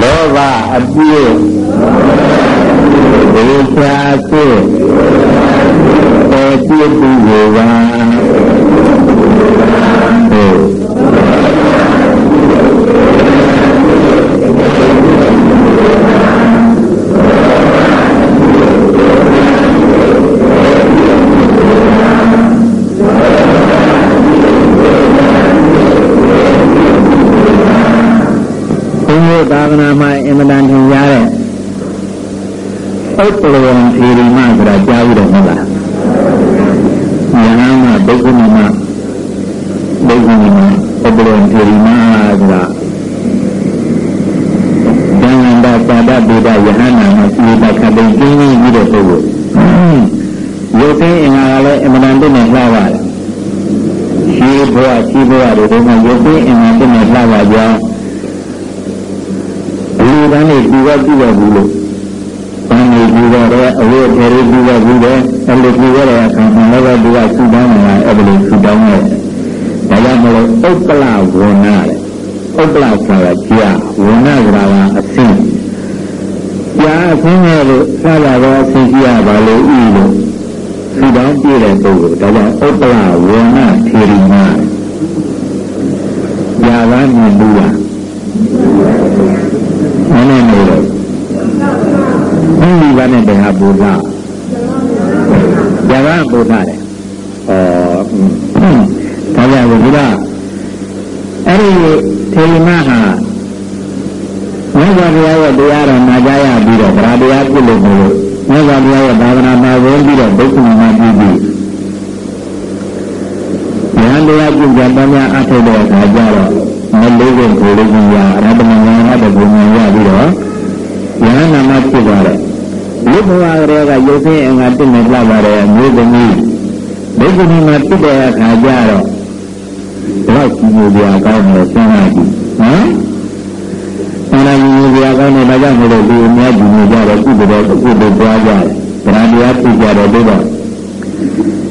လောဘအပြည့်ဒေချာစိပေါ်ပြည့်သူကို ပ္ပလဝံသီရိမဆိုတာကြားပြီးတော့ဟုတ်လား။ယဟန်မှာဒုက္ခမမဒုက္ခမမဥပ္ပလဝံသီရိမဆိုတာဉာဏ်တာသာဒပိဒယဟန်နာမှာဒီတခပိကျင်းပြီးတဲ့ပုဂ္ဂိုလ်။ရုပ်သိအင်္ဂါကလည်းအင်မတန်တည်းနဲ့လှပါတယ်။ရှိဘဝရှိဘဝတွေကရုပ်သိအင်္ဂါတည်းနဲ့လှပါကြောင်းတန်းလေးပြီးတော့ပြီးတော့ဘူးလို့ တန်းလေးပြီးတော့အဝိထေရီပြီးတော့ဘူးတယ်အဲ့လိုပြီးတော့အခါမှာလည်းဒီကသုတောင်းနေတာအဲ့လိုသုတောင်းရဲ့ဒါကြောင့်မလို့ဥပ္ပလဝဏတဲ့ဥပ္ပလဆိုတာကြာဝဏဆိုတာကအစင်းကြာအစင်းရဲ့လို့စပါတော့အစင်းကြီးရပါလို့ဤလို့သုတောင်းပြည့်တဲ့ပုဂ္ဂိုလ်ဒါကြောင့်ဥပ္ပလဝဏထေရီမညာကမြင်ဘူးလားနည်းနည်းနေတော့ ဘုရားဘာနဲ့တဟာဘုရားဇာကဘုရားတယ်ဩဒါကြောင့်ဘုရားအဲ့ဒီထေရမဟာမြတ်စွာဘုရားရဲ့တရားတော်နာကြားရပြီးတော့ဗราတရားပြုလို့မလို့မြတ်စွာဘုရားရဲ့ဘာဝနာမှာဝင်ပြီးတော့ဒုက္ခမှာပြုပြီးဉာဏ်တရားပြုကြတဲ့များအထုတဲ့အခါကျတော့မလေးကိုကိုလေးကြီးရအရဟတမဉာဏ်နဲ့ဘုံဉာဏ်ရပြီးတော့ဉာဏ်နာမဖြစ်သွားတယ် ဘုဘဝကလေးကရုပ်ဆင်းအင်္ဂါတင့်နေကြပါတယ်အမျိုးသမီးဘိက္ခုနီမှာတင့်တဲ့အခါကျတော့ဘလောက်ကြီးကြီးပြာကောင်းတယ်ဆင်းလိုက်ပြီနော်ဆင်းလိုက်ကြီးကြီးပြာကောင်းတယ်ဒါကြောင့်မလို့ဒီအများကြီးနေကြတော့ကုသိုလ်တော့ကုသိုလ်ပွားကြတယ်ဗရာတရားပြကြတယ်တို့တော့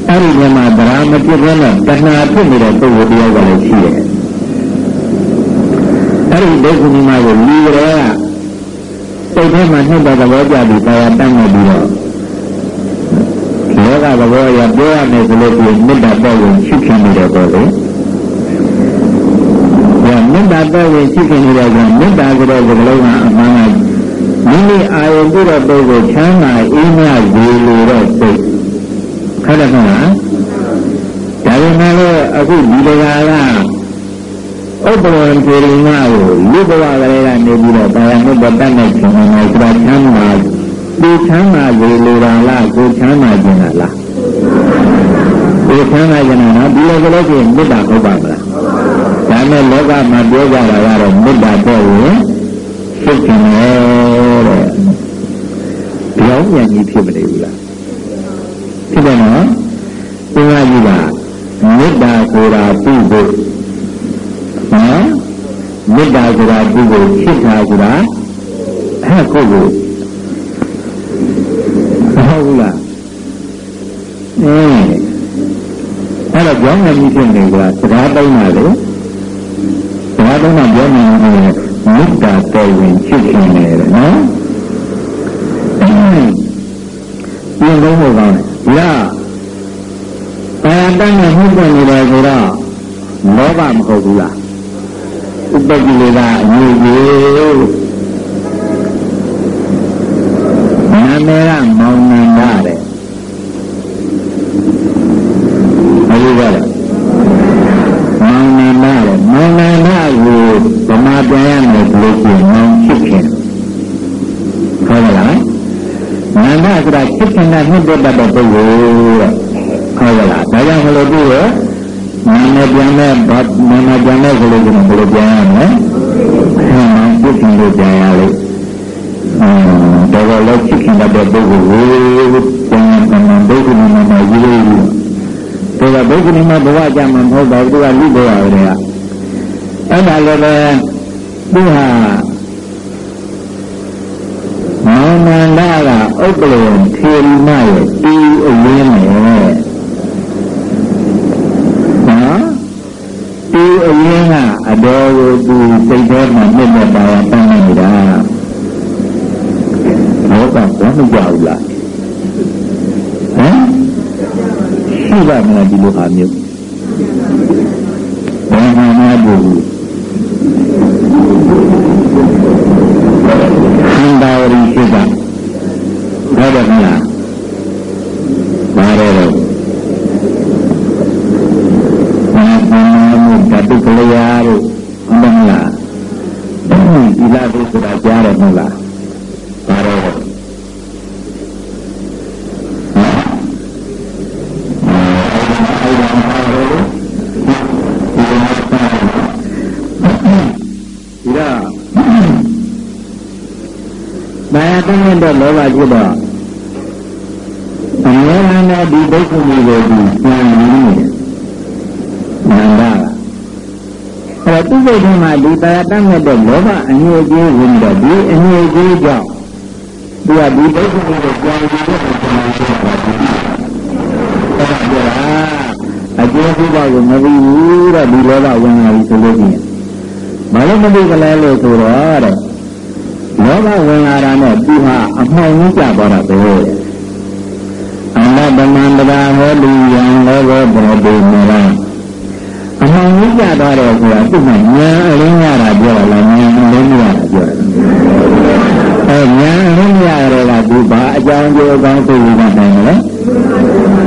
အဲ့ဒီမှာဗရာမပြည့်စုံတဲ့တဏှာဖြစ်နေတဲ့ပုဂ္ဂိုလ်တရားကလည်းရှိတယ်အဲ့ဒီဒုက္ခမိမကိုလူရဲက စိတ်ထဲမှာနှုတ်တဲ့သဘောကြပြီးပါရတတ်နေပြီးတော့လောကသဘောရပြောရမယ်ဆိုလို့ဒီမေတ္တာပေါ်ဝင်ရှိခင်နေတယ်ပေါ့လေ။ဒါမေတ္တာပေါ်ဝင်ရှိခင်နေတဲ့ကမေတ္တာဆိုတဲ့စကားလုံးကအမှန်ကမိမိအာရုံပြုတဲ့ပုဂ္ဂိုလ်ချမ်းသာအေးမြရေလိုတဲ့စိတ်ခက်တယ်မလား။ဒါပေမဲ့လည်းအခုဒီတရားက ဥပ္ပဝံပေရိငါကိုလူဘဝကလေးကနေပြီးတော့တာယာမှုပတတ်နဲ့ရှင်နေဆိုတာချမ်းသာဒီချမ်းသာလေလိုတာလားကိုချမ်းသာခြင်းလားကိုချမ်းသာခြင်းလားဒီလိုကလေးချင်းမေတ္တာဟုတ်ပါမလားဒါနဲ့လောကမှာပြောကြတာကတော့မေတ္တာတော့ရင်စိတ်ခြင်းတဲ့ပြောင်းပြန်ကြီးဖြစ်မနေဘူးလားဖြစ်တယ်နော်သင်္ဃာကြီးကမေတ္တာဆိုတာပြုဖို့ နော်မေတ္တာဆိုတာသူ့ကိုချစ်တာဆိုတာအဲ့ကိုကိုဟုတ်ဘူးလားအင်းအဲ့တော့ကြောင်းနေပြီဖြစ်နေကြစကားတုံးတာလေစကားတုံးတာပြောနေတယ်မေတ္တာတော်ဝင်ချစ်ခင်နေတယ်နော်ပြင်လုံးဖို့ကောင်းတယ်ဒါတာယတန်းနဲ့မှုပွင့်နေတယ်ဆိုတော့လောဘမဟုတ်ဘူးလား ဥပ္ပကိလေသာအညစ်အကြေးနာမည်ကမောင်နန္ဒတဲ့အဲဒီကမောင်နန္ဒတဲ့မောင်နန္ဒကိုဗမာပြန်ရမယ်လို့ဆိုမောင်ချစ်ခင်ဟုတ်ကလားနန္ဒဆိုတာချစ်ခင်တဲ့မြတ်တဲ့ပုဂ္ဂိုလ်တဲ့ဟုတ်ကလားဒါကြောင့်မလို့သူ့ရဲ့ နာမည်ပြန်တဲ့ဘာနာမည်ပြန်တဲ့ကလေးကဘယ်လိုပြန်ရမလဲ။အဲမှာပြစ်ခင်လို့ပြန်ရလို့အဲတော့လည်းချစ်ခင်တဲ့ပုဂ္ဂိုလ်ကိုပြန်ပြန်ဒုက္ခနာမည်ရေးလို့ဒါကဒုက္ခနာမဘဝကြမှာမဟုတ်ပါဘူးသူကလူဘဝကလေးကအဲ့ဒါလည်းပဲသူဟာမောင်နန္ဒကဥပ္ပလောထေရီမရဲ့တီးအဝင်းနဲ့ဒီအရင် ကအတော်ကို သူစိတ်ထဲမှာမြင့်မြတ်ပါတမ်းနေတာဘောကဘာမကြောက်လားဟမ်ရှိပါမလားဒီလိုဟာမျိုးဘာမှမဘူးဟန်တာရီရှိတာဟုတ်တယ်မလားပါတယ်တော့တုကလျာတို့ဟုတ် တယ်မလားဒီလာကိုဆိုတာကြားတယ်မဟုတ်လားပါတော့ဒီတော့ဘာယာတန်းတဲ့လောဘဖြစ်တော့အများနဲ့ဒီဒုက္ခမျိုးကိုဒီပြန်နေတယ်နန္ဒကအဲ့တော့သူ့ စိတ်ထဲမှာဒီတရားတတ်မဲ့တဲ့လောဘအငြိအကျေးဝင်တော့ဒီအငြိအကျေးကြောင့်သူကဒီဒုက္ခကိုကြောင်ကြည့်တဲ့ပုံစံမျိုးဖြစ်တာဒီအဲ့ဒါပြောတာအကျိုးပြုပါကိုမသိဘူးတဲ့ဒီလောဘဝင်လာပြီဆိုလို့ရှိရင်မလို့မသိကြလဲလို့ဆိုတော့တဲ့လောဘဝင်လာတာနဲ့သူဟာအမှောင်ကြီးကြသွားတာပဲအန္တတမန္တရာဟောလူယံလောဘောဘောတေမေရ အမှန်ကြီးကြသွားတယ်ဆိုတာသူ့မှာဉာဏ်အလင်းရတာပြောတာလားဉာဏ်အလင်းရတာပြောတာအဲဉာဏ်အလင်းရတာကဒီဘာအကြောင်းကျိုးအကောင်းသိရတာနိုင်မလဲ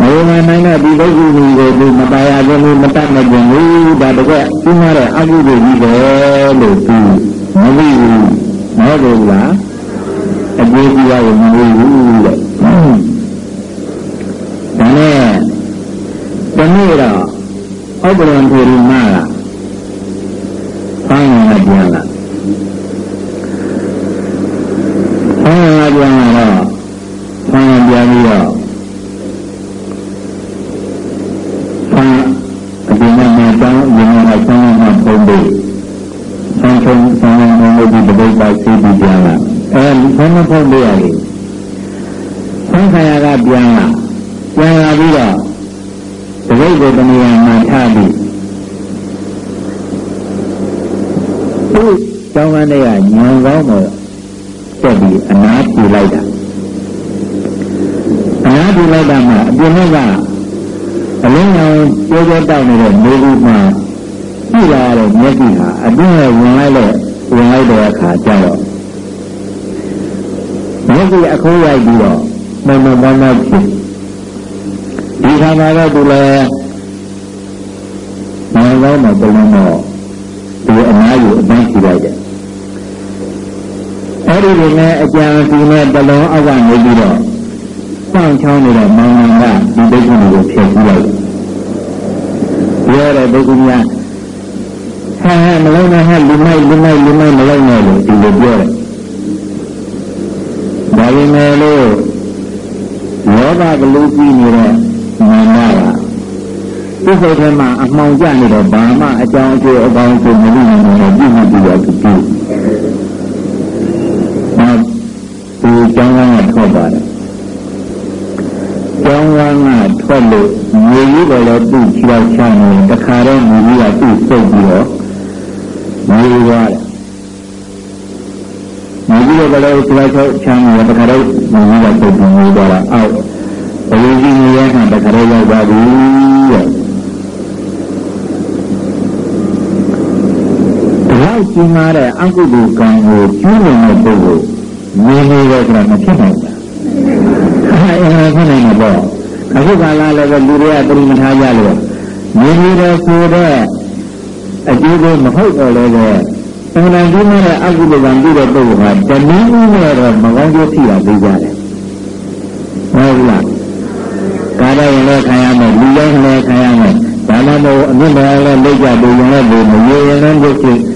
ဘုရားနိုင်တဲ့ဒီဒုက္ခကြီးကိုဒီမတရားခြင်းမတတ်မခြင်းဘူးဒါတကယ်သူများတဲ့အကုသိုလ်ကြီးပဲလို့သူမသိဘူးမဟုတ်ဘူးလားအကျိုးကြီးရရင်မသိဘူးတဲ့ဒါနဲ့ဒီနေ့တော့ ဥပ္ပရံထေရီမကဆောင်းရပြန်လာဆောင်းရပြန်လာတော့ဆောင်းရပြန်ပြီးတော့ဆောင်းအပြင်မှာတောင်းရင်မှာဆောင်းမှာပုံပြီးဆောင်းချုံဆောင်းမှာလို့ဒီတပိတ်ပါစီးပြီးပြန်လာအဲဒီဆောင်းမပုံပြီးရတယ်ဆောင်းခါရကပြန်လာပြန်လာပြီးတော့တပိတ်ကိုတနေရာမှာထားပြီးသူ့ကျောင်းကလေးကညံကောင်းတော့တက်ပြီးအနားပြလိုက်တာအနားပြလိုက်တာမှအပြင်ကအလင်းရောင်ကျဲကျဲတောက်နေတဲ့မျိုးကြီးမှပြလာတဲ့မျက်စိဟာအတွင်းကဝင်လိုက်တဲ့ဝင်လိုက်တဲ့အခါကျတော့မျက်စိအခုံးရိုက်ပြီးတော့မမမမဖြစ် ဒီခါမှာတော့သူလည်းမကောင်းတော့ဘယ်လိုတော့ဒီအနားယူအပန်းရှိလိုက်တယ်အဲ့ဒီလိုနဲ့အကြံစီနဲ့တလုံးအောက်ကနေပြီးတော့စောင့်ချောင်းနေတဲ့မောင်မောင်ကဒီဒိဋ္ဌိကိုဖျက်ဆီးလိုက်ပြောတဲ့ဒိဋ္ဌိများဟဲ့ဟဲ့မလုံးနဲ့ဟဲ့လူမိုက်လူမိုက်လူမိုက်မလုံးနဲ့လို့ဒီလိုပြောတယ်ဒါပေမဲ့လို့ လောဘကလူကြီးနေတဲ့မာနကသူ့စိတ်ထဲမှာအမှောင်ကျနေတော့ဘာမှအကြောင်းအကျိုးအကောင်းဆုံးမလို့နေတော့ပြည့်စုံပြီးတော့သူပြုနောက်ဒီကျောင်းကထွက်ပါတယ်ကျောင်းကထွက်လို့မြေကြီးပေါ်လည်းသူ့ခြေထောက်ချနေတခါတော့မြေကြီးကသူ့စုပ်ပြီးတော့မြေသွားတယ်မြေကြီးကလည်းခြေထောက်ချနေတခါတော့မြေကြီးကစုပ်ပြီးမြေသွားတာအောက်ဘယ်လိုကြီးနေရမှာတခါတော့ရောက်ပါဘူးတဲ့လော က်ကြီးမားတဲ့အကုသိုလ်ကံကိုကျူးလွန်တဲ့ပုဂ္ဂိုလ်နေနေတယ်ဆိုတာမဖြစ်နိုင်ဘူး။အဲအဲဖြစ်နိုင်မှာပေါ့။အခုကလာလည်းပဲလူတွေကပြိမထားကြလို့နေနေတယ်ဆိုတဲ့အကျိုးကိုမဟုတ်တော့လည်းပဲအမှန်ကြီးမားတဲ့အကုသိုလ်ကံပြုတဲ့ပုဂ္ဂိုလ်ကတနည်းနည်းနဲ့တော့မကောင်းကျိုးဖြစ်ရသေးကြတယ်။ဟုတ်လား။ကာရရင်လည်းခံရမယ်လူတိုင်းလည်းခံရမယ်ဒါမှမဟုတ်အမြင့်တော်လည်းလက်ကြပြီးရင်လည်းမရေရင်လည်းဖြစ်ဖြစ်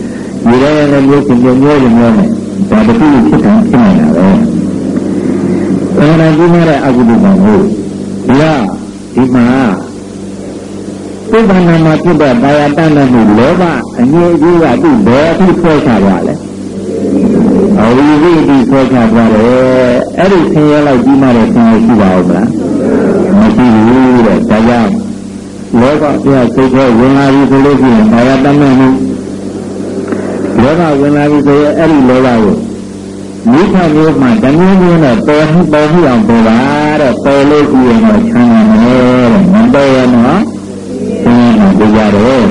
ဒီရဲရဲမျိုးချင်းမျိုးမျိုးလိုမျိုးနဲ့ဒါတခုဖြစ်တာဖြစ်နေတာပဲ။အဲဒါကြီးနဲ့အကုသိုလ်ပါဘူး။ဒီကဒီမှာသုဘနာမှာဖြစ်တဲ့ဘာယတတ်နဲ့မှုလောဘအငြိအကျိုးကသူ့ဘယ်အထိဆွဲချသွားလဲ။အဝိဇ္ဇိတိဆွဲချသွားတယ်။အဲ့ဒီဆင်းရဲလိုက်ကြီးမှတဲ့ဆင်းရဲရှိပါဦးမလား။မရှိဘူးတဲ့။ဒါကြောင့်လောကပြစိတ်ထဲဝင်လာပြီဆိုလို့ရှိရင်ဘာယတတ်နဲ့မှု လောဘဝင်လာပြီဆိုရင်အဲ့ဒီလောဘကိုမိခမျိုးမှတမျိုးမျိုးနဲ့ပေါ်မှုပေါ်မှုအောင်ပေါ်ပါတော့ပေါ်လို့ကြည့်ရင်တော့ချမ်းသာတယ်တဲ့မပေါ်ရတော့ဆင်းရဲကြကြတယ်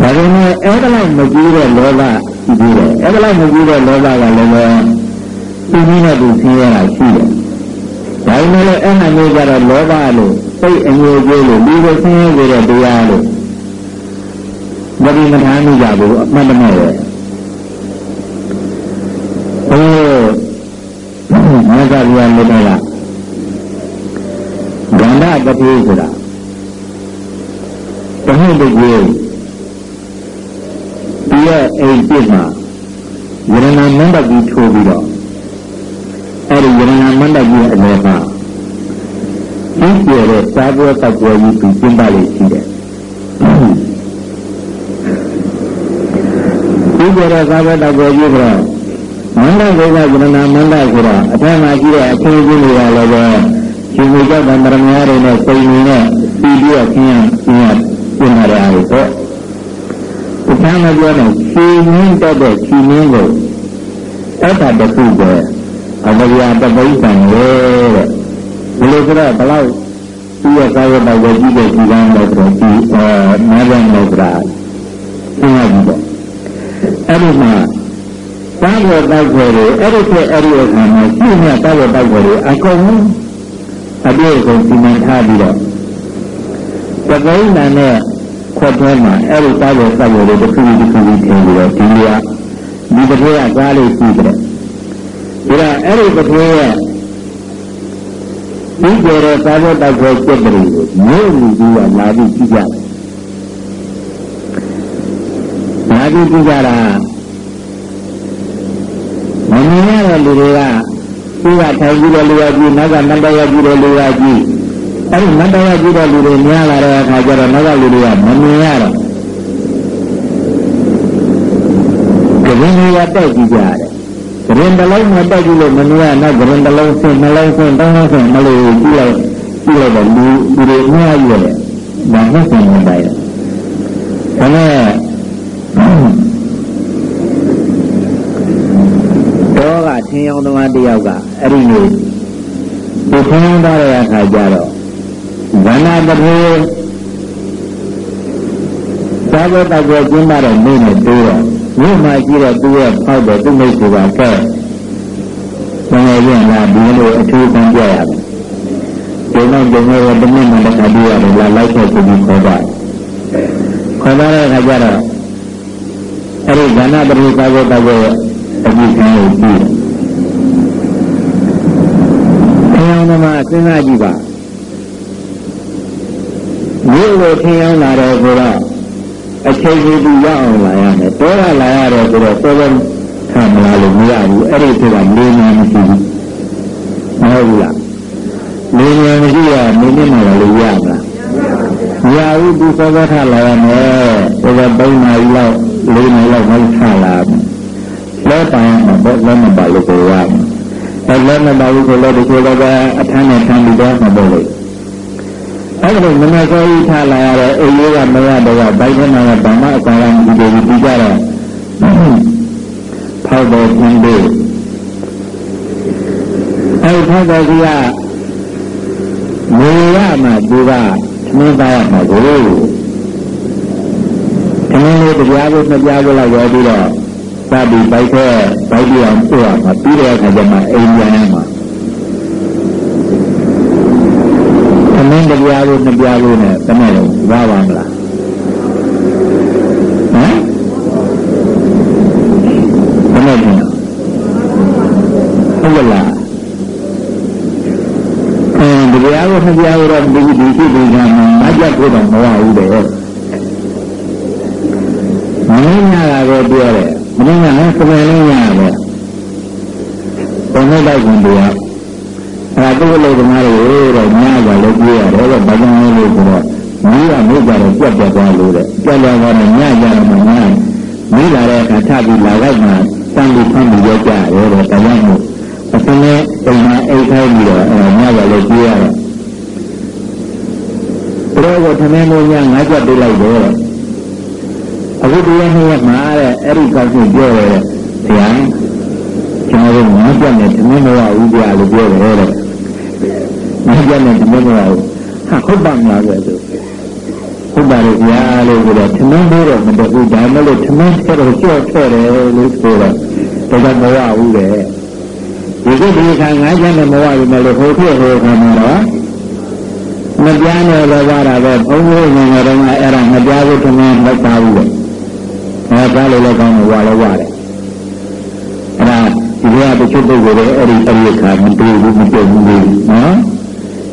ဒါပေမဲ့အဲ့ဒါလိုက်မကြည့်တဲ့လောဘရှိသေးတယ်အဲ့ဒါလိုက်မကြည့်တဲ့လောဘကလည်းပဲသူကြီးနဲ့သူဆင်းရဲတာရှိတယ်ဒါပေမဲ့လည်းအဲ့ဟာမျိုးကြတော့လောဘလို့စိတ်အငြိုကြီးလို့ဒီလိုဆင်းရဲကြတဲ့တရားလို့ မဒီမထားမိကြဘူးအမှတ်တမဲ့ပဲဘုရားမြတ်စွာဘုရားမြတ်ကဂန္ဓတတိဆိုတာတဟိတကြီးဒီရဲ့အိမ်ပြစ်မှာယရဏမန္တကြီးထိုးပြီးတော့အဲ့ဒီယရဏမန္တကြီးအလယ်မှာဒီကျတဲ့စာပွဲတောက်ပွဲကြီးပြီးကျင်းပလို့ရှိတယ် ကျတဲ့စာပွဲတောက်ပွဲကြီးကတော့မန္တကိစ္စယရဏမန္တဆိုတာအထက်မှာရှိတဲ့အချင်းချင်းတွေကလည်းပဲရှင်မူကြောင့်ဗန္ဒရမယာတွေနဲ့စိတ်ရင်းနဲ့ပြီးပြီးတော့ခင်းရခင်းရပြင်လာတဲ့အားတွေပေါ့ဒီကံမပြောနဲ့ခြေရင်းတက်တဲ့ခြေရင်းကိုအဲ့ဒါတခုပဲအမရိယတပိဋ္ဌံရဲ့ဒီလိုဆိုတော့ဘလောက်သူ့ရဲ့ကာယတော်ကိုကြည့်တဲ့ဒီကံတော့ဆိုဒီအဲနားပြန်လို့ဆိုတာသိရပြီပေါ့ အဲ့ဒီမှာတာဘောတောက်ွယ်တွေအဲ့ဒီချက်အဲ့ဒီအခါမှာရှိမြတာဘောတောက်ွယ်တွေအကုန်လုံးအပြည့်အစုံစီမံထားပြီးတော့သပိဋ္ဌာန်နဲ့ခွက်ထဲမှာအဲ့ဒီတာဘောတောက်ွယ်တွေတစ်ခုတစ်ခုထည့်ပြီးတော့ဒီနေရာဒီတစ်ထဲကကားလေးရှိတယ်ဒါတော့အဲ့ဒီတစ်ထဲရဲ့ဒီကြတဲ့သာဝတ္တကိုစိတ်ကလေးကိုမြို့လူကြီးကလာပြီးကြည့်ကြ တယ်။လာပြီးကြည့်ကြတာမမြင်ရတဲ့လူတွေကသူကထိုင်ပြီးတဲ့လူကကြီးနောက်ကမတရားကြီးတဲ့လူကကြီးအဲဒီမတရားကြီးတဲ့လူတွေများလာတဲ့အခါကျတော့နောက်ကလူတွေကမမြင်ရတော့ကရင်တွေကတက်ကြည့်ကြတယ်ဂရင်တစ်လုံးနဲ့တက်ကြည့်လို့မမြင်ရတော့ဂရင်တစ်လုံးဆင်းနှလုံးဆင်းသုံးလုံးဆင်းမလို့ကြည့်လိုက်ကြည့်လိုက်တော့လူလူတွေအများကြီးရတယ်ဒါနဲ့ဆင်းနေတယ်ဒါနဲ့တော့ကထ င်းရောင်းသမားတယောက်ကအဲ့ဒီလိုဒီထင်းရောင်းတဲ့အခါကျတော့ဗန္နာတပြေသာဝတ္တကိုကျင်းပတဲ့နေ့နဲ့တိုးတော့မြို့မှာရှိတဲ့သူရဲ့ဖောက်တဲ့သူမိတ်ဆွေကကဲဘယ်လိုလဲလားဒီလိုအထူးခံပြရမယ်။ဒီနောက်ဒီနေ့တမန်မတခါပြရတယ်လာလိုက်ခဲ့ပြီးခေါ်ပါခေါ်လာတဲ့အခါကျတော့အဲ့ဒီဇာနာပရိသာဝတ္တကိုအကြည့်ခံလို့ကြည့်တယ်။ ဆင်းရဲမှာစဉ်းစားကြည့်ပါမြို့ကိုထင်းရောက်လာတဲ့ကိုတော့အချိန်ကြီးပြီးရအောင်လာရမယ်တောရလာရတယ်ဆိုတော့စောစောခံမလာလို့မရဘူးအဲ့ဒီဆိုတာလေးနေမရှိဘူးမဟုတ်ဘူးလားလေးနေမရှိရမင်းနဲ့မှလာလို့ရမလားမရဘူးသူစောစောထလာရမယ်စောစော၃နာရီလောက်၄နာရီလောက်မထလာဘူးလဲပိုင်မှာဘောလည်းမပါလို့ပြောရမယ် အဲလည်းမပါဘူးဆိုတော့ဒီလိုကအထမ်းနဲ့ထမ်းပြီးတော့မှာပေါ့လေအဲ့ဒါမနက်စောကြီးထားလာရတဲ့အိမ်လေးကမရတော့ဘိုက်ထဲမှာဗမာအကောင်အောင်ဒီလိုဒီကြတော့ဖောက်တော်ကျင်းပြီးအဲ့ဖောက်တော်ကြီးကမေရမှာသူကသမင်းသားရမှာကိုသမင်းလေးတရားကိုမပြဘူးလောက်ရောပြီးတော့ စပြီးဘိုက်ထဲဘိုက်ပြောင်းပို့ရမှာပြီးတဲ့အခါကျမှအိမ်ပြန်ရမှာမင်းတရားလို့မပြလို့နဲ့တမန်တော်ဝါပါမလားဟမ်တမန်တော်ဟုတ်လားအဲဒီတရားကိုမပြလို့တော့ဒီဒီရှိဒီကမှာမကြက်ကိုတော့မဝဘူးတဲ့မင်းညာတာကိုပြောတယ် မင်းညာဟဲ့ကမလေးညာပဲဘုံနဲ့တိုက်ကုန်တရားအဲသူ့လိုသမားတွေတော့ညကလည်းပြေးရတယ်တော့ဘာကြောင့်လဲလို့ဆိုတော့မိကမိကြတော့ပြတ်ပြတ်သွားလို့တဲ့ပြတ်သွားတော့ညကြတော့မှညမိလာတဲ့အခါထပြီးလာလိုက်မှတန်ပြီးဖမ်းပြီးရကြရတယ်တဲ့တရားမို့အစနဲ့အိမ်မှာအိတ်ခိုင်းပြီးတော့အဲညကလည်းပြေးရတယ်ဘုရားကထမင်းမိုးညငါးကြက်ပေးလိုက်တယ် အခုတရားနှစ်ရက်မှာတဲ့အဲ့ဒီကောက်ကိုပြောတယ်ဆရာကျွန်တော်တို့ငါးပြတ်နဲ့သမင်းမဝဦးပြလို့ပြောတယ်တဲ့ငါးပြတ်နဲ့သမင်းမဝဦးဟာဟုတ်ပါမလားဆိုတော့ဟုတ်ပါရဲ့ဗျာလို့ဆိုတော့သမင်းသေးတော့မတဘူးဒါမှလို့သမင်းထဲတော့ကြော့ထွက်တယ်လို့ဆိုတော့ဒါကမဝဦးတဲ့ဒီကိဒီခါငါးပြတ်နဲ့မဝဘူးမလို့ဟိုဖြစ်ဟိုခါမှာတော့မပြားနဲ့လည်းပါတာပဲဘုန်းကြီးငယ်ငယ်တုန်းကအဲ့ဒါမပြားဘူးသမင်းလောက်ပါဘူးလေ အဲဒါလည်းလည်းကောင်းတယ်ဝါလည်းဝါတယ်အဲ့ဒါဒီကတချို့ပုဂ္ဂိုလ်တွေအဲ့ဒီအဲ့ဒီခါမတွေ့ဘူးမတွေ့ဘူးနော်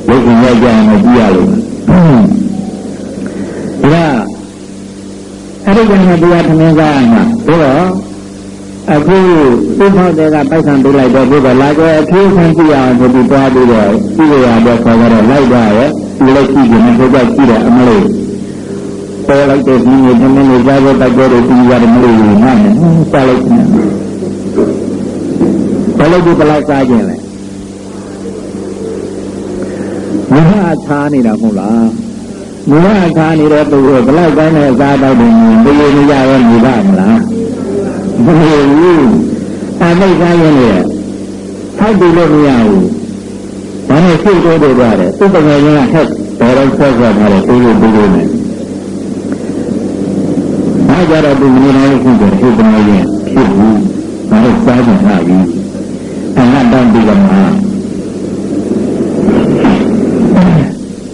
ရုပ်ရှင်ရကြရင်မကြည့်ရလို့ဒါအဲ့ဒီကံတရားသမင်းစားမှာတော့အခုဥပ္ပောတဲ့ကပိုက်ဆံပေးလိုက်တော့ဘုရားလာကြအထူးဆန်းကြည့်အောင်ဆိုပြီးတွားပြီးတော့ကြည့်ရတော့ခေါ်ကြတော့လိုက်ပါရဲ့ဒီလိုကြည့်ကြမယ်ဆိုကြကြည့်တယ်အမလို့ ပေါ်လိုက်တဲ့ဒီနေ့တမင်းလေးကြားဖို့တိုက်ကြတယ်ပြီးရတယ်မလို့ငါနဲ့စားလိုက်တယ်ဘယ်လိုဒီဘလောက်စားခြင်းလဲမဟာထားနေတာမဟုတ်လားမဟာထားနေတဲ့ပုဂ္ဂိုလ်ဘလောက်တိုင်းနဲ့စားတော့တယ်ဘယ်လိုမရရောနေပါမလားမဟုတ်ဘူးအမိတ်စားရင်လေထောက်ပြီးလို့မရဘူးဒါနဲ့စိတ်တိုးတိုးကြတယ်သူ့ပငယ်ချင်းကဟက်ဘယ်တော့ဆက်ဆက်ထားတယ်ပြီးလို့ပြီးလို့နဲ့အား ကြတော့ဒီမင်းတော်ရှိတယ်ဒီပငယ်ချင်းဖြစ်ဘူးဒါနဲ့စားကြတာပြီအငတ်တောင်းပြီးတော့မှာ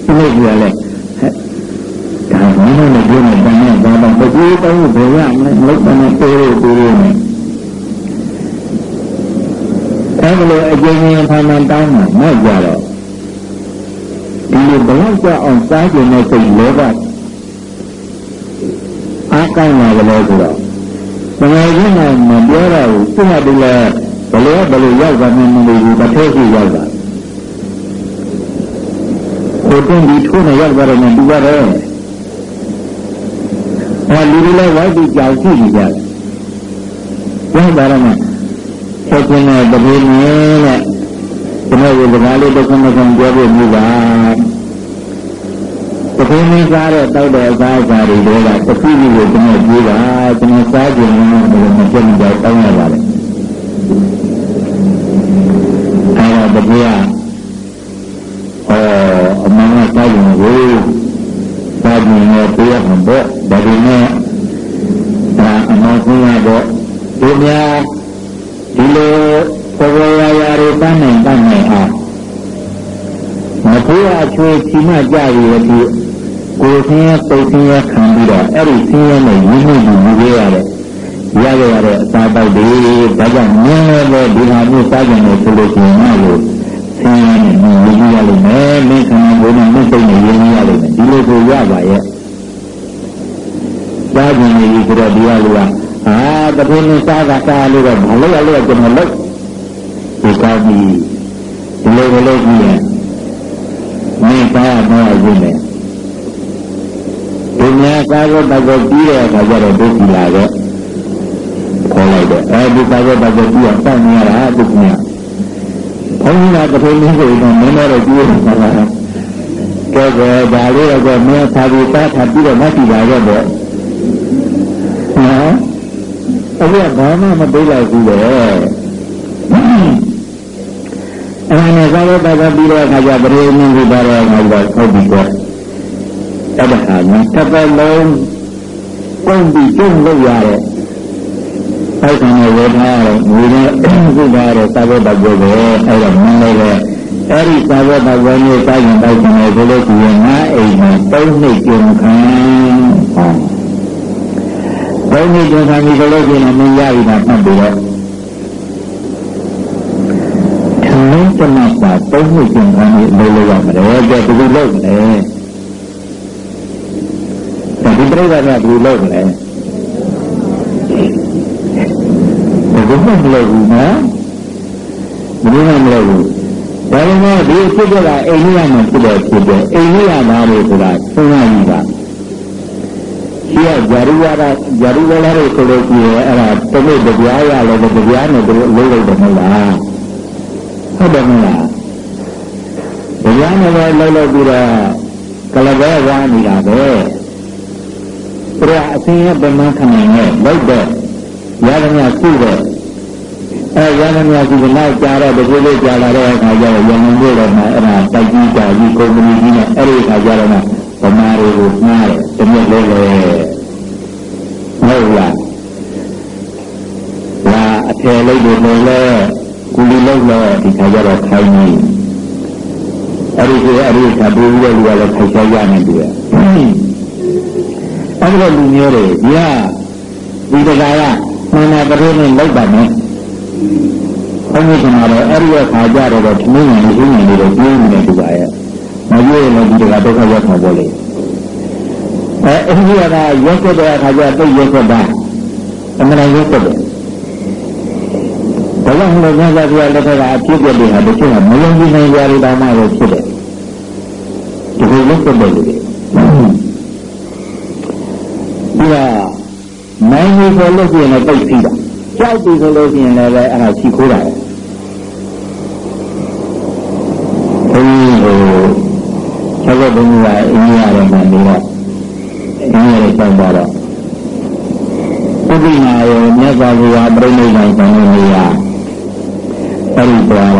ဒီလိုကြလဲဒါမှမဟုတ်လည်းဒီနေ့တန်ရပါတော့ဒီတောင်းဘယ်ရမလဲလောက်တယ်ပြေးလို့ပြေးလို့နဲ့အဲလိုအကျဉ်းချင်းဖန်ဖန်တောင်းမှမကြတော့ဒီလိုဘလောက်ကြအောင်စားကျင်တဲ့စိတ်လောဘအား ကောင်းလာကြလို့ဆိုတော့ဘယ်လိုလဲမပြောတော့ဘူးသူ့ဟာဒီလဲဘယ်လိုဘယ်လိုရောက်ကြမှမလို့ဘူးတစ်ထည့်ရှိရောက်တာကိုတွင်းဒီထိုးနေရောက်ကြတယ်နဲ့ဒီရတယ်အဲလူတွေလည်းဝိုက်ပြီးကြောက်ကြည့်ကြတယ်ဘယ်ပါရမဆက်ကျင်းတဲ့တပည့်နဲ့ကျွန်တော်ဒီစကားလေးတစ်ခုနှစ်ခုပြောပြမှုပါ တပည့်မင်းစားတဲ့တောက်တဲ့အစားအစာတွေကတပည့်ကြီးကိုကျွန်တော်ပြေးတာကျွန်တော်စားကြရင်လည်းမပြတ်မကြောက်တောင်းရပါတယ်အဲတော့တပည့်ကဟောအမှန်ကစားကြရင်ကိုစားကြရင်လည်းပြေးရမှာပေါ့ဒါပေမဲ့ဒါအမှန်ဆုံးရတော့ဒီများဒီလိုပဝရရာတွေတန်းနိုင်တန်းနိုင်အောင်မဖေးအချွေချီမကြရည်ဒီ ကိုယ်ဆင်းရဲပုတ်ဆင်းရဲခံပြီးတော့အဲ့ဒီဆင်းရဲနဲ့ရင်းနှီးပြီးနေရတဲ့ရရရတဲ့အစာပေါက်တွေဒါကြောင့်မြင်လည်းဒီဟာမျိုးစားကြတယ်ဆိုလို့ရှိရင်ငါ့ကိုဆင်းရဲနဲ့မြင်ရရလိမ့်မယ်မင်းခန္ဓာကိုယ်နဲ့မသိနေရရလိမ့်မယ်ဒီလိုကိုရပါရဲ့စားကြတယ်ဒီဆိုတော့ဒီဟာကအာတပင်းနဲ့စားတာစားလို့တော့မလို့ရလို့ကျွန်တော်လို့ဒီကောင်းပြီဒီလိုလိုလုပ်ပြီးရင်မင်းစားရတော့ရင်းတယ်ဒီ များစားဖို့တော့ပြီးတဲ့အခါကျတော့ဒုက္ခလာတော့ခေါ်လိုက်တယ်အဲဒီစားဖို့တော့ပြီးအောင်စောင့်နေရတာဒုက္ခများဘုန်းကြီးကတပင်းလေးကိုတော့မင်းတော့ကြည့်ရမှာလားကဲကဲဒါလေးတော့မင်းသာပြီးစားထားပြီးတော့မကြည့်ပါတော့နော်အခုကဘာမှမပေးလိုက်ဘူးလေအဲ့ဒါနဲ့သာဝတ္တကပြီးတဲ့အခါကျပရိမင်းကြီးပါတဲ့အခါကျတော့ဟုတ်ပြီကွ အဲ့ဒါဟာငါတစ်ပတ်လုံးပုံပြီးကျုံလို့ရတဲ့အဲ့ဒါနဲ့ဝေထားရတဲ့ငွေနဲ့ကုပါရတဲ့သာဝတ္တကိုပဲအဲ့ဒါမင်းလေးပဲအဲ့ဒီသာဝတ္တကိုမျိုးစိုက်ရင်တိုက်တယ်ဆိုလို့ရှိရင်ငါအိမ်မှာသုံးနှစ်ကျုံခံဟောဘုန်းကြီးတို့ခံပြီးဆိုလို့ရှိရင်မရပြီတာမှတ်ပြီးတော့ထမင်းတမပါသုံးနှစ်ကျင်ခံပြီးလို့လို့ရမှာလေကြည့်ဒီလိုလုပ်လေ ဒီပြိဿကဒီလိုလုပ်လေဘယ်လိုမလုပ်ဘူးနော်ဘယ်လိုမလုပ်ဘူးဒါပေမဲ့ဒီဖြစ်တဲ့ကအိန္ဒိယမှာဖြစ်တဲ့ဖြစ်တဲ့အိန္ဒိယသားတွေဆိုတာသုံးရည်ပါဒီကဂျာရုဝါဒဂျာရုဝါဒတွေဆိုလို့ရှိရင်အဲ့ဒါတမိတ်တရားရလဲတရားနဲ့တို့လုံးလိုက်တယ်မဟုတ်လားဟုတ်တယ်မဟုတ်လားတရားနဲ့ပဲလုံးလိုက်ပြီးတော့ကလပဲဝါနေတာပဲ သူကအစင်းရဲ့ပမန်းခဏနဲ့လိုက်တဲ့ရသမျှစုတဲ့အဲရသမျှစုကနောက်ကြားတော့ဒီလိုလေးကြားလာတဲ့အခါကျတော့ရန်ကုန်မြို့တော်မှာအဲ့ဒါတိုက်ကြီးကြာကြီးကုမ္ပဏီကြီးနဲ့အဲ့ဒီအခါကျတော့ဗမာတွေကိုမှားတယ်တမျက်လေးလေဟုတ်လားလာအထယ်လေးတွေလည်းလဲကူလီလုံးလဲဒီခါကျတော့ခိုင်းနေအဲ့ဒီကအဲ့ဒီကတူပြီးတဲ့လူကလည်းခိုက်ချရနေတယ် အဲ့ဒီလူမျိုးတွေညဒီတရားကမှန်တာတည်းနဲ့လောက်ပါမယ်ဘုန်းကြီးကလည်းအဲ့ဒီခါကြတော့တော့သမီးငယ်လေးငယ်လေးတွေပြင်းနေတယ်ဒီပါရဲ့မပြည့်ရင်ဒီတရားဒုက္ခရောက်မှာပေါ့လေအဲအင်းကြီးကရက်ွက်တဲ့အခါကျသိရက်ွက်တာအမှန်တရားရက်ွက်တယ်ဒါကြောင့်လည်းမြတ်စွာဘုရားလက်ထက်ကအဖြစ်ပြတဲ့ဟာတချို့ကမယုံကြည်နိုင်ကြရတာမှပဲဖြစ်တယ်ဒီလိုလုပ်တဲ့လူတွေဒီကနိုင်နေ ဆိုလို့ရှိရင်လည်းသိပြီးတာကြောက်ပြီဆိုလို့ရှိရင်လည်းအဲ့ဒါချီခိုးတာပဲဘုန်းကြီးဟိုဆက်လက်ဘုန်းကြီးကအင်းကြီးရတယ်မှနေတော့အင်းကြီးရဆောက်ပါတော့ပုဂ္ဂိနာရောမြတ်စွာဘုရားပြိဋိဘံဆံနေရအဲ့ဒီတော့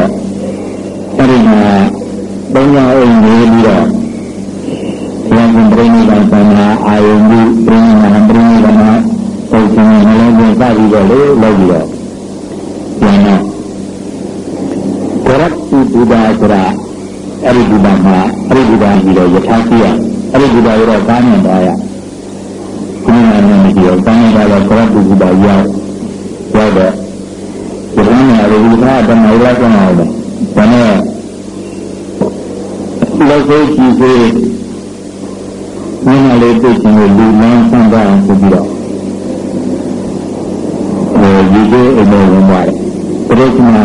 အဲ့ဒီမှာဘုန်းကြီးအိမ်နေပြီးတော့ဘုရားရှင်ပြိဋိဘံဆံနာအာယုန်ကြီးပြိဋိဘံပြိဋိဘံပုံစံနဲ့ လည်းပြန်စပြီးတော့လေလောက်ပြီးတော့ပြန်တော့ကိုရတ်ဘုရားဆိုတာအဲ့ဒီဘုရားမှာအဲ့ဒီဘုရားကြီးတော့ယထာရှိရအဲ့ဒီဘုရားရောကားနဲ့သွားရဘုရားနဲ့မကြည့်တော့ကားနဲ့သွားတော့ကိုရတ်ဘုရားရောက်ရောက်တော့ဒီကနေ့အရိယာဓမ္မရာကောင်းအောင်တယ်ဒါနဲ့လောက်ကိုကြည့်စေမင်းလည်းသိချင်လို့လူလမ်းဆန်းသွားအောင်ဆိုပြီးတော့ ဒီလိုအိမ်တော်ဝင်သွားတယ်။ဒါကမှ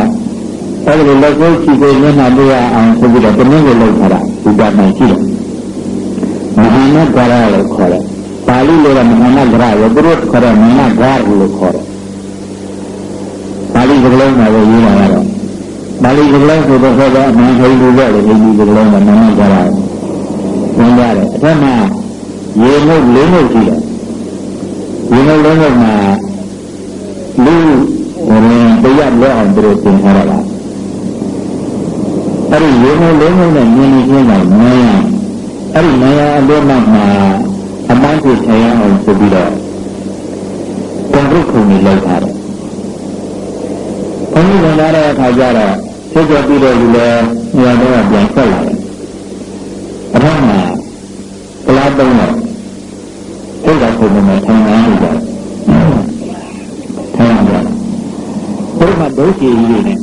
အဲ့ဒီလက်ကိုချီကိုမျက်နှာတွေ့ရအောင်ဆိုပြီးတော့တမင်းကိုလောက်ထားတာဒီကမှရှိတယ်။မဟာနဂရလို့ခေါ်တယ်။ပါဠိလိုကမဟာနဂရရောသူတို့ခေါ်တယ်မဟာနဂရလို့ခေါ်တယ်။ပါဠိကလေးမှာပဲရေးလာတော့ပါဠိကလေးဆိုတော့ခေါ်တော့အမှန်ကြီးလို့ရတယ်ဒီဒီကလေးကမဟာနဂရ။ဝင်ရတယ်အထက်မှာရေမုတ်လေးမုတ်ရှိတယ်။ရေမုတ်လေးမုတ်မှာလူဝင်တရားလွတ်အောင် သူတို့သင်ထားရတာအဲ့ဒီရေမလုံးလုံးနဲ့မြင်နေခြင်းကနာယအဲ့ဒီနာယအလုံးမှမှာအမှန်ကိုဆရာအောင်ဆိုပြီးတော့ကွန်ရုပ်ခုံကြီးလောက်ထားတယ်။ဘုန်းကြီးကလာတဲ့အခါကျတော့ဆက်ကြပြီးတော့လူလည်းညောတော့ပြန်ဆက်လာတယ်။အထက်မှာကလားတုံးတော့စိတ်ကခုံမှာထိုင်နေကြ တယ်ဘုရားဒုစီကြီးတွေနဲ့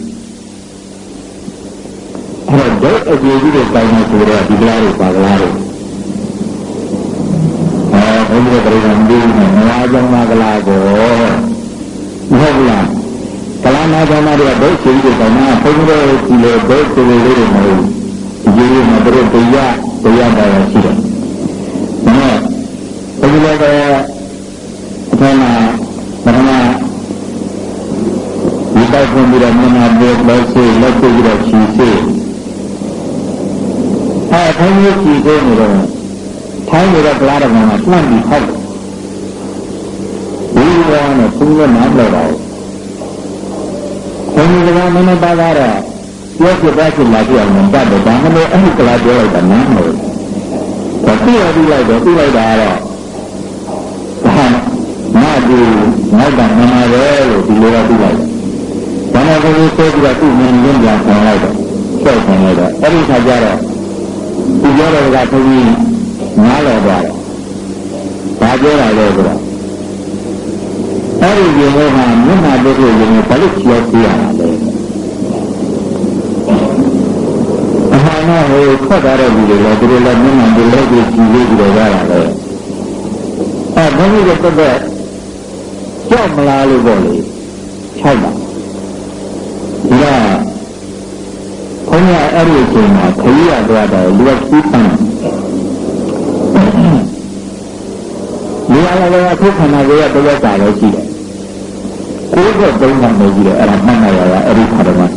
အဲ့တော့ဒုအကြီးကြီးတွေတိုင်နေဆိုတော့ဒီကလားတွေပါကလားတွေအဲဘုရားပရိသတ်ဒီနဲ့မလားကြောင့်မကလားကိုမဟုတ်လားကလားနာကြောင့်မတွေကဒုစီကြီးတွေတိုင်နေဘုရားဒီလိုဒုစီလေးတွေမဟုတ်ဒီကြီးမှာတို့တရားတရားတော်ရှိတယ်ဒါနဲ့ဘုရားကအထက်မှာပထမ တောက်ဖွင့်ပြီးတော့မျက်နှာပေါ်လက်ဆေးလက်ဆေးပြီးတော့ခြီဆေးအဲထိုင်းကြီးခြီဆေးနေတော့ထိုင်းနေတဲ့ကလားတော်ကမှလှမ်းပြီးဟောက်ဒီရောနဲ့သူကနားမလဲတော့ဘုန်းကြီးကမင်းပါကားတော့ပြောပြပါချင်လာကြအောင်တတ်တယ်ဒါမှမဟုတ်အဲ့ဒီကလားပြောလိုက်တာနားမလို့ဒါသိရပြီးလိုက်တော့သိလိုက်တာတော့ဟာငါဒီငါကမနာပဲလို့ဒီလိုတော့သိလိုက်တယ် ဘာသာကိုဆိုပြီးတော့သူ့မြင်ရင်းပြန်ဆောင်လိုက်တော့ဆွဲဆောင်လိုက်တော့အဲ့ဒီခါကျတော့သူပြောတဲ့ကဘုန်းကြီးနားလည်သွားတယ်။ဘာပြောတာလဲဆိုတော့အဲ့ဒီရေမောကမျက်နှာတို့ကိုရင်ဘာလို့ချောပြရတာလဲ။အမှန်တော့ဟိုထွက်သွားတဲ့လူတွေလည်းသူတို့လည်းမျက်နှာတို့လည်းကြည့်ပြီးပြီးတော့ရတာပဲ။အဲဘုန်းကြီးကတက်တဲ့ကြောက်မလားလို့ပေါ့လေ။၆ပါ ဒီကဘုန်းကြီးအဲ့ဒီအချိန်မှာခရီးရသွားတော့လူကကြီးပန်းလူရလည်းအခုခန္ဓာကိုယ်ကတရက်တာလည်းရှိတယ်ကိုယ်ကသုံးခါနေပြီးတော့အဲ့ဒါမှတ်ရရအဲ့ဒီခါတော့အဲ့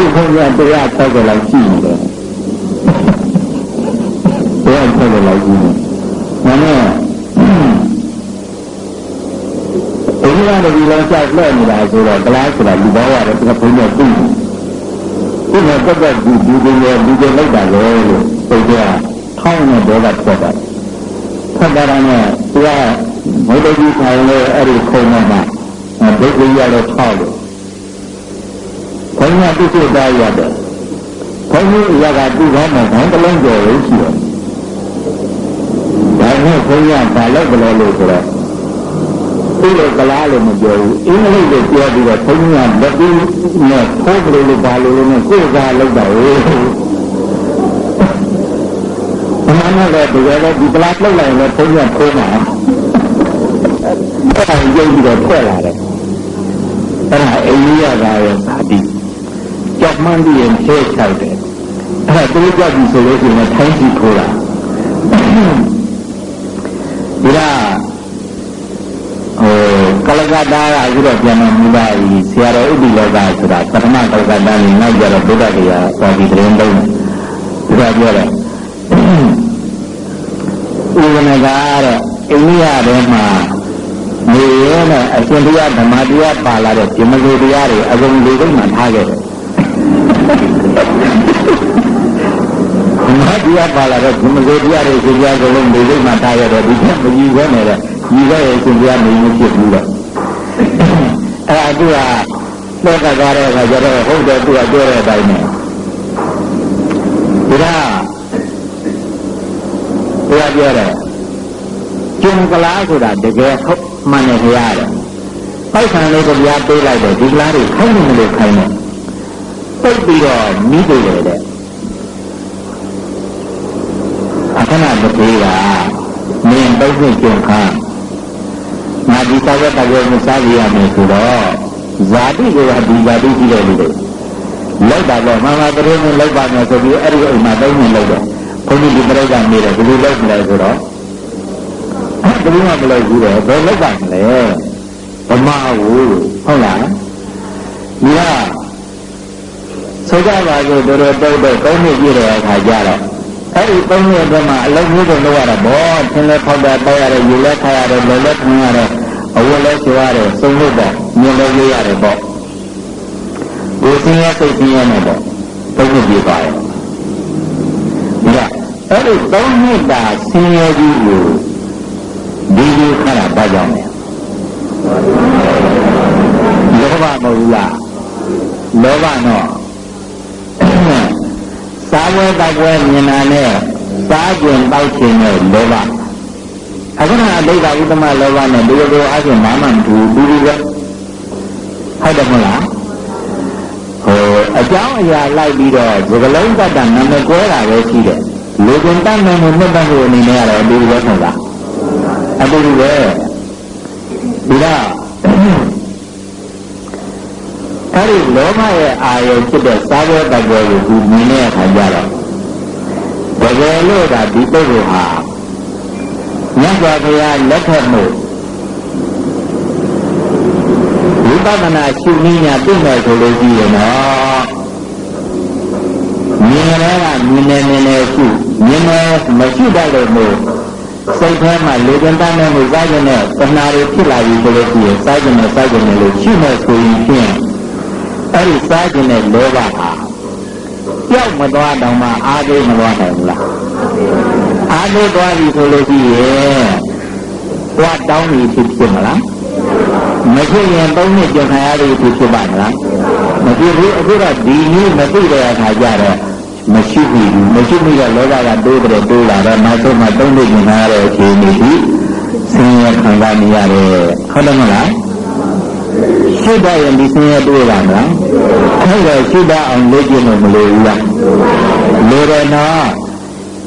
ဒီဘုန်းကြီးတရားဆောက်ကြလိုက်ရှိနေတယ်တရားဆောက်ကြလိုက်ရှိနေတယ်ဒါနဲ့ န်းကတည်းကလောကြောက်လှဲ့နေတာဆိုတော့ကလားဆိုတာလူဘောရတယ်သူကဘုန်းကြီးသိတယ်ဒီမှာတက်တက်ဒီဒီဒီရဲ့ဒီတွေလိုက်တာလေလို့ဆိုကြထောင်းတဲ့ဘောကထွက်တာထွက်တာနဲ့သူကဘုဒ္ဓကြီးဆိုင်လို့အဲ့ဒီခုံမှာဒုက္ခရလို့ထောက်လို့ဘုန်းကြီးတိကျတာရတယ်ဘုန်းကြီးရကသူ့ကောင်းမှာခေါင်းတစ်လုံးကျော်လို့ရှိတယ်ဒါနဲ့ဘုန်းကြီးကဘာလုပ်ကြလဲလို့ဆိုတော့ သူ့လိုကလားလို့မပြောဘူးအင်္ဂလိပ်လိုပြောပြီးတော့ဘုန်းကြီးကလက်ပြီးနဲ့ဖိုးကလေးလိုပါလို့နဲ့ကိုယ်စားလုပ်တာလေအမှန်တော့တကယ်တော့ဒီကလားလောက်လိုက်ရင်ဘုန်းကြီးကဖိုးမှာအဲ့ဒါရုပ်ပြီးတော့ထွက်လာတယ်အဲ့ဒါအိန္ဒိယကရဲ့သာတိကြောက်မှန်းပြီးရင်ဖြဲချောက်တယ်အဲ့ဒါသူကြောက်ပြီဆိုလို့ရှိရင်ထိုင်းစီခိုးတာဒါဟို ကလကတ္တာကအခုတော့ပြန်မမူပါဘူးဆရာတော်ဥပ္ပိလောကဆိုတာပထမကလကတ္တာနဲ့နောက်ကြတော့ဘုရားတရားသွားပြီးတရင်လုံးဒါပြောတယ်ဥပနကတဲ့အိန္ဒိယထဲမှာနေရဲနဲ့အရှင်တရားဓမ္မတရားပါလာတဲ့ဇမဂေတရားတွေအကုန်လေးလုံးမှထားခဲ့တယ်ဓမ္မတရားပါလာတဲ့ဇမဂေတရားတွေရှင်ပြကုန်လုံးလေးလုံးမှထားခဲ့တယ်ဒီကမကြီးခဲနေတဲ့ကြီးခဲရဲ့ရှင်ပြနေမဖြစ်ဘူးတော့အဲ့ဒါ သူကလောကကားတဲ့အခါကျတော့ဟုတ်တယ်သူကပြောတဲ့အတိုင်းနဲ့ဒါသူကပြောတယ်ကျင်ကလားဆိုတာတကယ်ဟုတ်မှန်တယ်ခရတယ်ပိုက်ဆံလေးကိုပြားပေးလိုက်တယ်ဒီကလားတွေခိုင်းနေလို့ခိုင်းတယ်ပိတ်ပြီးတော့မိတယ်လေတဲ့အခဏမသေးတာမင်းတုံးခွင့်ကျင်ခါငါ ဒီသောက်တဲ့တောင်မစားရရမယ်ဆိုတော့ဇာတိကဒီဇာတိရှိတယ်လို့လောက်တာတော့မမတရေနဲ့လောက်ပါမယ်ဆိုပြီးအဲ့ဒီအိမ်မှာတုံးနေလောက်တယ်ဘုန်းကြီးဒီပြိဋ္ဌာန်နေတယ်ဘယ်လိုလုပ်မလဲဆိုတော့ဘယ်လိုမှမလုပ်ဘူးတော့ဘယ်လောက်ပါမလဲဗမာဘူးဟုတ်လားဒီကဆိုကြပါစို့တော်တော်တုတ်တော့သုံးနှစ်ပြည့်တဲ့အခါကျတော့အဲ့ဒီသုံးနှစ်အတွင်းမှာအလုံးမျိုးစုံလုပ်ရတာဗောသင်လည်းဖောက်တာတောက်ရတယ်ယူလည်းခါရတယ်လောလည်းထွန်းရတယ် အဝတ်လည်းဆိုရတယ်စုံလို့ပေါ့မြင်လည်းရရတယ်ပေါ့ကိုယ်စင်းရစိတ်စင်းရနဲ့ပေါ့သုံးနှစ်ပြည့်ပါရဲ့ဒါအဲ့ဒီသုံးနှစ်တာဆင်းရဲကြီးကိုဒီလိုခါတာပါကြောင်းလဲလောဘမဟုတ်လားလောဘတော့စားပွဲတောက်ပွဲမြင်တာနဲ့စားကျင်တောက်ချင်တဲ့လောဘ အခုနအတိတ်ကဥတ္တမလောဘနဲ့ဒီလိုလိုအချင်းဘာမှမတူဘူးဘူးပဲဟုတ်တယ်မဟုတ်လားဟိုအကြောင်းအရာလိုက်ပြီးတော့ဒီကလုံးတတ်တာနာမည်ကွဲတာပဲရှိတယ်လူကျင်တတ်နိုင်မှုမြတ်တတ်မှုအနေနဲ့ကတော့အတူတူပဲဟုတ်လားအတူတူပဲဒီတော့အဲ့ဒီလောဘရဲ့အာရုံဖြစ်တဲ့စားပွဲတိုက်ပွဲကိုသူမြင်တဲ့အခါကျတော့တကယ်လို့ဒါဒီပုဂ္ဂိုလ်ဟာ မြတ်စွာဘုရားလက်ထက်မှုဝိပဿနာရှုနည်းညာသိမယ်ဆိုလို့ရှိရင်တော့မြင်ရတဲ့ကမြင်နေနေနေရှုမြင်နေမရှိတတ်လို့မို့စိတ်ထဲမှာလေကံတမ်းနဲ့စားကြတဲ့တဏှာတွေဖြစ်လာပြီဆိုလို့ရှိရင်စားကြနေစားကြနေလို့ရှုမယ်ဆိုရင်ဖြင့်အဲ့ဒီစားခြင်းတဲ့လောဘဟာကြောက်မသွားတော့မှအားသေးမသွားနိုင်ဘူးလား အားသေးသွားပြီဆိုလို့ရှိရင်သွားတောင်းပြီးဖြစ်ဖြစ်မလားမဖြစ်ရင်သုံးနှစ်ကြံခံရလို့ဖြစ်ဖြစ်ပါမလားမဖြစ်ဘူးအခုတော့ဒီနည်းမသိတဲ့အခါကျတော့မရှိဘူးမရှိမိတော့လောကကတိုးတယ်တိုးလာတော့နောက်ဆုံးမှသုံးနှစ်ကြံခံရတဲ့အခြေအနေကြီးဆင်းရဲခံစားနေရတယ်ဟုတ်တယ်မလားရှိတတ်ရင်ဒီဆင်းရဲတွေ့ပါမလားအဲ့တော့ရှိတတ်အောင်လုပ်ကြည့်လို့မလိုဘူးလားလိုတယ်နော်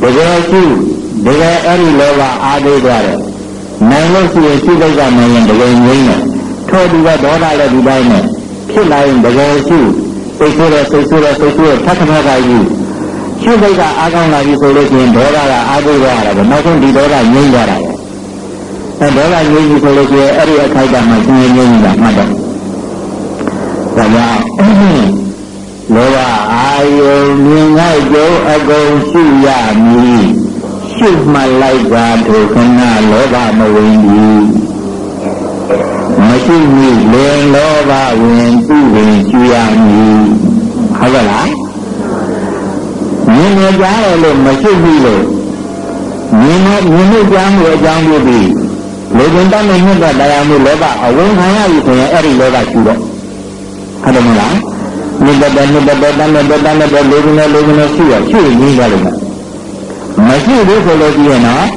တကယ်ရှိ တကယ်အဲ့ဒီလောဘအားသေးသွားတယ်နိုင်လို့ရှိရင်ရှိစိတ်ကနိုင်ရင်တကယ်ငြိမ်းတယ်ထို့ဒီကဒေါသလည်းဒီတိုင်းနဲ့ဖြစ်လာရင်တကယ်ရှိစိတ်ဆိုးတဲ့စိတ်ဆိုးတဲ့စိတ်ဆိုးတဲ့သက္ကနာကကြီးရှိစိတ်ကအားကောင်းလာပြီဆိုလို့ရှိရင်ဒေါသကအားသေးသွားတာပဲနောက်ဆုံးဒီဒေါသငြိမ်းသွားတာပဲအဲဒေါသငြိမ်းပြီဆိုလို့ရှိရင်အဲ့ဒီအခိုက်အတန့်မှာဆင်းရဲငြိမ်းတာမှတ်တော့ဒါကြောင့်လောဘအာယုံမြင်လိုက်ကြအကုန်ရှိရမည် ရှိမှလိုက်တာဒုက္ခနာလောဘမဝင်ဘူးမရှိမင်လောဘဝင်သူဝင်ကျွရမည်ဟုတ်ကဲ့လားမြင်နေကြရလို့မရှိဘူးလို့မြင်နေမြင်နေကြမှုအကြောင်းပြုပြီးလေကျင်တတ်တဲ့မြတ်တရားမှုလောဘအဝင်ခံရပြီဆိုရင်အဲ့ဒီလောဘရှိတော့ဟုတ်တယ်မလားမြတ်တဲ့မြတ်တဲ့တတ်တဲ့တတ်တဲ့လေကျင်တဲ့လေကျင်တဲ့ရှိရရှိရင်းကြလို့မ ရှိဘူးဆိုလို့ကြည့်ရင်တော့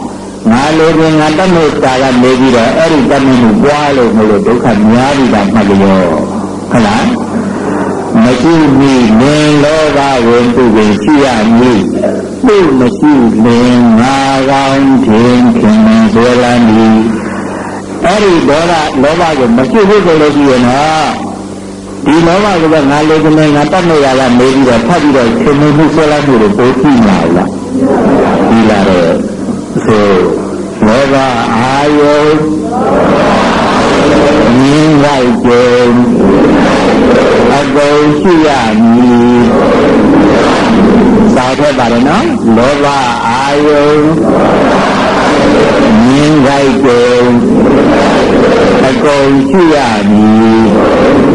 ငါလိုချင်ငါတတ်လို့စာကနေပြီးတော့အဲ့ဒီတတ်မှုပွားလို့မလို့ဒုက္ခများပြီးတာမှတ်လို့ဟုတ်လားမရှိဘူးလင်လောဘဝင်သူပင်ရှိရမည်သူ့မရှိလင်ငါကောင်းခြင်းခင်ဆိုလာမည်အဲ့ဒီဒေါသလောဘကိုမရှိဘူးဆိုလို့ရှိရင်တော့ဒီလောဘကငါလိုချင်တယ်ငါတတ်လို့ရတာမေးပြီးတော့ဖတ်ပြီးတော့ခင်မှုဆွဲလာမှုတွေပိုကြည့်လာလား ဒီလာတော့ဆိုလောဘအာယုမြင်လိုက်ကြအကုန်ရှိရမည်သာထက်ပါတယ်နော်လောဘအာယုမြင်လိုက်ကြအကုန်ရှိရမည်